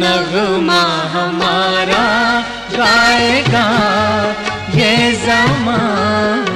नगमा हमारा गाएगा ये जमाना।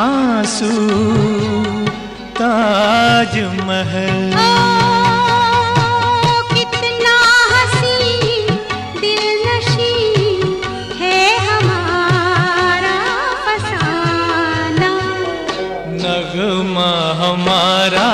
आँसू ताज महल कितना हसी दिल नशी है हमारा फसाना। नगमा हमारा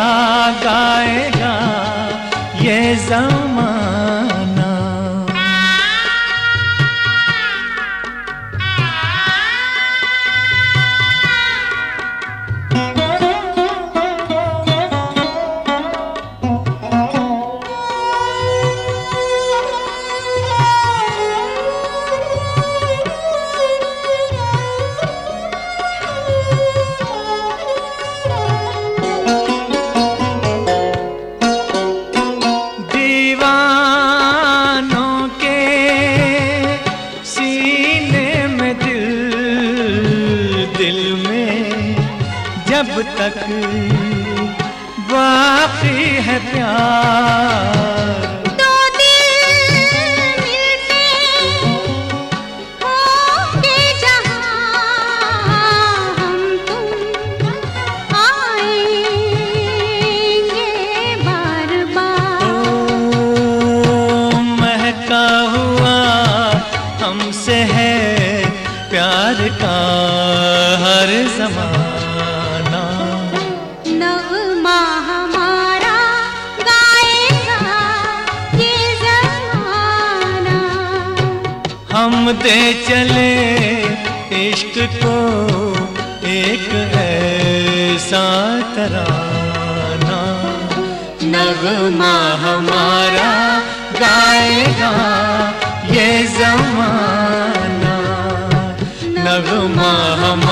जब तक बाकी है प्यार। दो दिल मिलते होंगे जहाँ हम तुम आएँगे बार बार। ओ महका हुआ हमसे है प्यार का हर जमाना हम दे चले, इश्क को एक ऐसा तराना। नगमा हमारा गाएगा ये जमाना। नगमा हम